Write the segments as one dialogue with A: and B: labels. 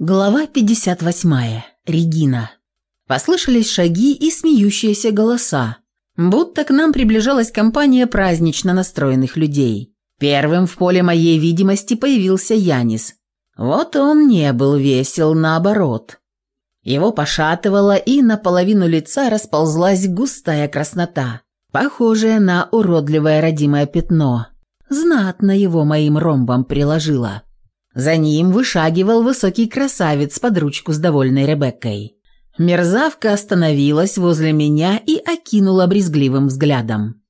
A: Глава 58. Регина. Послышались шаги и смеющиеся голоса, будто к нам приближалась компания празднично настроенных людей. Первым в поле моей видимости появился Янис. Вот он не был весел, наоборот. Его пошатывало, и наполовину лица расползлась густая краснота, похожая на уродливое родимое пятно. Знатно его моим ромбом приложило. За ним вышагивал высокий красавец под ручку с довольной Ребеккой. Мерзавка остановилась возле меня и окинула брезгливым взглядом.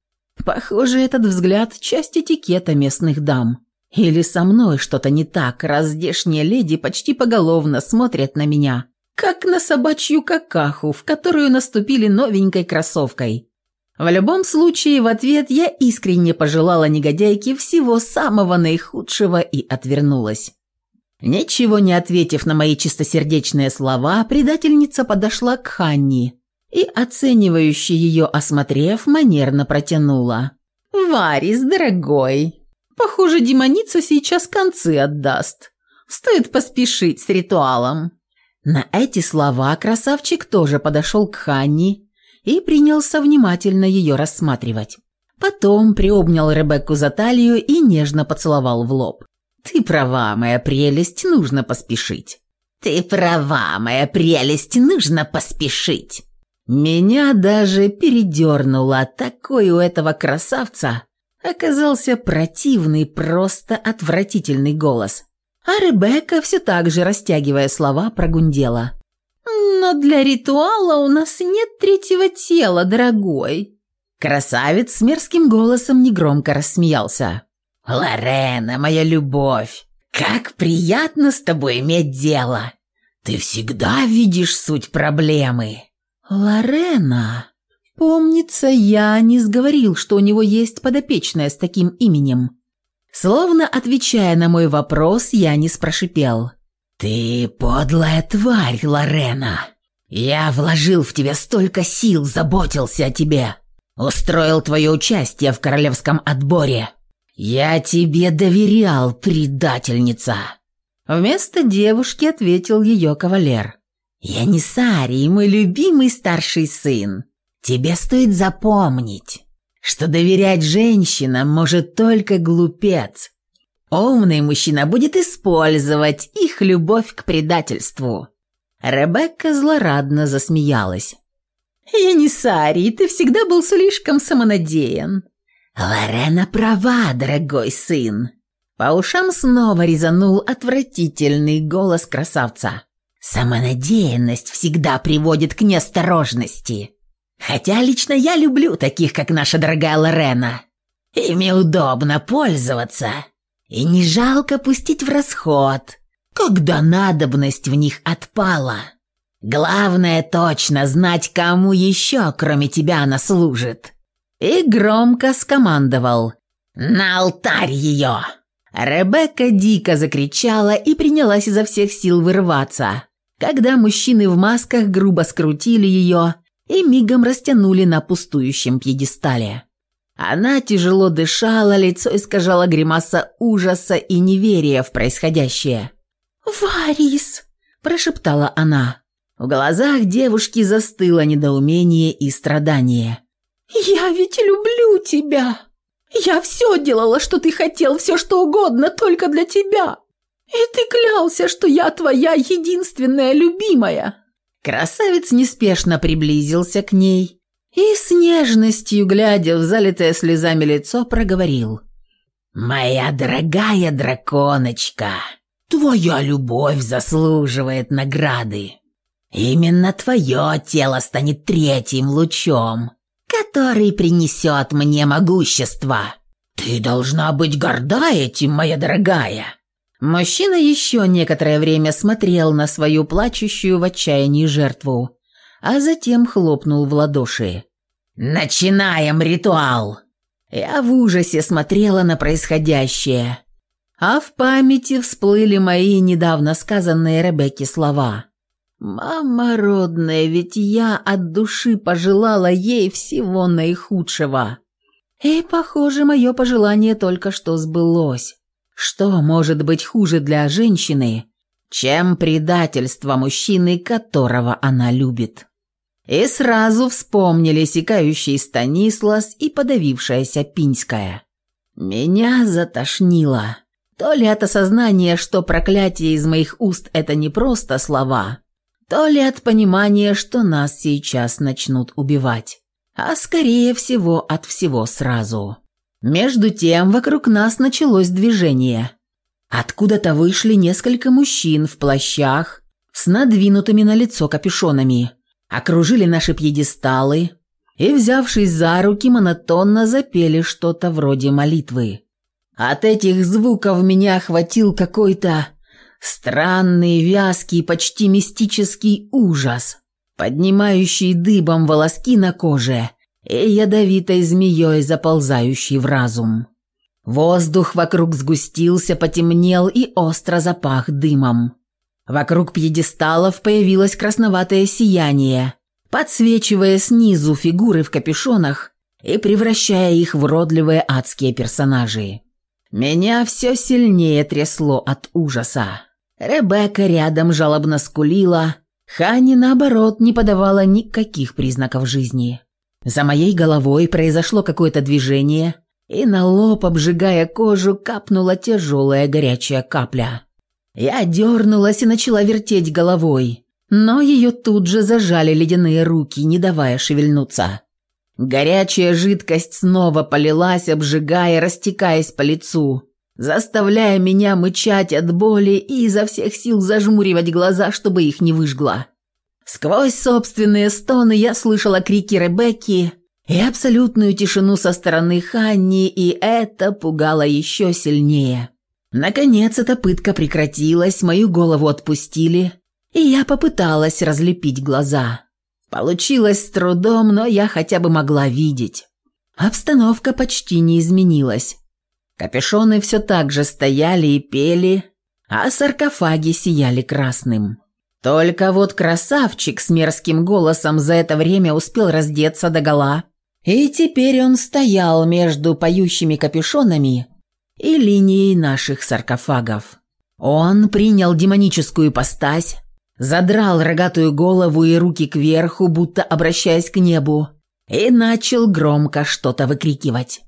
A: Похоже, этот взгляд – часть этикета местных дам. Или со мной что-то не так, раз здешние леди почти поголовно смотрят на меня, как на собачью какаху, в которую наступили новенькой кроссовкой. В любом случае, в ответ я искренне пожелала негодяйке всего самого наихудшего и отвернулась. Ничего не ответив на мои чистосердечные слова, предательница подошла к Ханни и, оценивающе ее осмотрев, манерно протянула. «Варис, дорогой, похоже, демоница сейчас концы отдаст. Стоит поспешить с ритуалом». На эти слова красавчик тоже подошел к Ханни и принялся внимательно ее рассматривать. Потом приобнял Ребекку за талию и нежно поцеловал в лоб. «Ты права, моя прелесть, нужно поспешить». «Ты права, моя прелесть, нужно поспешить». Меня даже передернуло, такой у этого красавца оказался противный, просто отвратительный голос. А Ребекка, все так же растягивая слова, прогундела но для ритуала у нас нет третьего тела, дорогой». Красавец с мерзким голосом негромко рассмеялся. «Лорена, моя любовь, как приятно с тобой иметь дело. Ты всегда видишь суть проблемы». «Лорена...» «Помнится, я не сговорил, что у него есть подопечная с таким именем». Словно отвечая на мой вопрос, я не спрошипел. «Ты подлая тварь, Лорена!» Я вложил в тебя столько сил, заботился о тебе. Устроил твоё участие в королевском отборе. Я тебе доверял, предательница!» Вместо девушки ответил её кавалер. «Я не Сарий, мой любимый старший сын. Тебе стоит запомнить, что доверять женщинам может только глупец. Умный мужчина будет использовать их любовь к предательству. Ребекка злорадно засмеялась. «Я не Сарий, ты всегда был слишком самонадеян». «Лорена права, дорогой сын!» По ушам снова резанул отвратительный голос красавца. «Самонадеянность всегда приводит к неосторожности. Хотя лично я люблю таких, как наша дорогая Лорена. Ими удобно пользоваться. И не жалко пустить в расход когда надобность в них отпала. Главное точно знать, кому еще, кроме тебя, она служит». И громко скомандовал «На алтарь ее!» Ребекка дико закричала и принялась изо всех сил вырваться, когда мужчины в масках грубо скрутили ее и мигом растянули на пустующем пьедестале. Она тяжело дышала, лицо искажало гримаса ужаса и неверия в происходящее. «Варис!» – прошептала она. В глазах девушки застыло недоумение и страдание. «Я ведь люблю тебя! Я все делала, что ты хотел, все что угодно, только для тебя! И ты клялся, что я твоя единственная любимая!» Красавец неспешно приблизился к ней и с нежностью, глядя в залитое слезами лицо, проговорил. «Моя дорогая драконочка!» Твоя любовь заслуживает награды. Именно твое тело станет третьим лучом, который принесет мне могущество. Ты должна быть горда этим, моя дорогая. Мужчина еще некоторое время смотрел на свою плачущую в отчаянии жертву, а затем хлопнул в ладоши. «Начинаем ритуал!» Я в ужасе смотрела на происходящее – а в памяти всплыли мои недавно сказанные Ребекке слова. «Мама родная, ведь я от души пожелала ей всего наихудшего». И, похоже, мое пожелание только что сбылось. Что может быть хуже для женщины, чем предательство мужчины, которого она любит? И сразу вспомнили секающий Станислас и подавившаяся Пинская. Меня затошнило. То ли от осознания, что проклятие из моих уст – это не просто слова, то ли от понимания, что нас сейчас начнут убивать, а скорее всего от всего сразу. Между тем вокруг нас началось движение. Откуда-то вышли несколько мужчин в плащах с надвинутыми на лицо капюшонами, окружили наши пьедесталы и, взявшись за руки, монотонно запели что-то вроде молитвы. От этих звуков меня охватил какой-то странный, вязкий, почти мистический ужас, поднимающий дыбом волоски на коже и ядовитой змеей, заползающий в разум. Воздух вокруг сгустился, потемнел и остро запах дымом. Вокруг пьедесталов появилось красноватое сияние, подсвечивая снизу фигуры в капюшонах и превращая их в родливые адские персонажи. Меня все сильнее трясло от ужаса. Ребекка рядом жалобно скулила. Хани, наоборот, не подавала никаких признаков жизни. За моей головой произошло какое-то движение, и на лоб, обжигая кожу, капнула тяжелая горячая капля. Я дернулась и начала вертеть головой, но ее тут же зажали ледяные руки, не давая шевельнуться. Горячая жидкость снова полилась, обжигая, растекаясь по лицу, заставляя меня мычать от боли и изо всех сил зажмуривать глаза, чтобы их не выжгла. Сквозь собственные стоны я слышала крики Ребекки и абсолютную тишину со стороны Ханни, и это пугало еще сильнее. Наконец эта пытка прекратилась, мою голову отпустили, и я попыталась разлепить глаза. Получилось с трудом, но я хотя бы могла видеть. Обстановка почти не изменилась. Капюшоны все так же стояли и пели, а саркофаги сияли красным. Только вот красавчик с мерзким голосом за это время успел раздеться до гола, и теперь он стоял между поющими капюшонами и линией наших саркофагов. Он принял демоническую постась, задрал рогатую голову и руки кверху, будто обращаясь к небу, и начал громко что-то выкрикивать.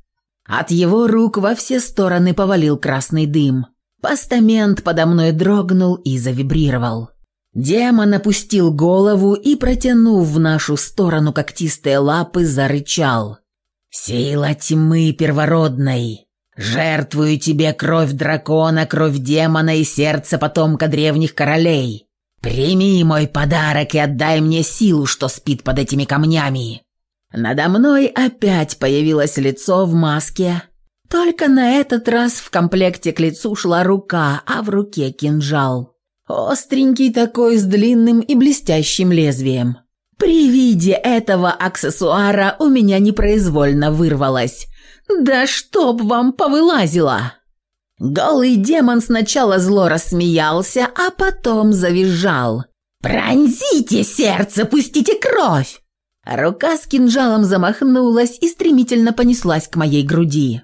A: От его рук во все стороны повалил красный дым. Постамент подо мной дрогнул и завибрировал. Демон опустил голову и, протянув в нашу сторону когтистые лапы, зарычал. «Сила тьмы первородной! Жертвую тебе кровь дракона, кровь демона и сердце потомка древних королей!» «Прими мой подарок и отдай мне силу, что спит под этими камнями!» Надо мной опять появилось лицо в маске. Только на этот раз в комплекте к лицу шла рука, а в руке кинжал. Остренький такой, с длинным и блестящим лезвием. При виде этого аксессуара у меня непроизвольно вырвалось. «Да чтоб вам повылазило!» Голый демон сначала зло рассмеялся, а потом завизжал. «Пронзите сердце, пустите кровь!» Рука с кинжалом замахнулась и стремительно понеслась к моей груди.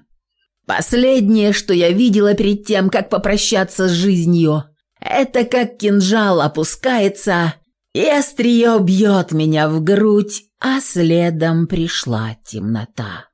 A: Последнее, что я видела перед тем, как попрощаться с жизнью, это как кинжал опускается, и острие бьет меня в грудь, а следом пришла темнота.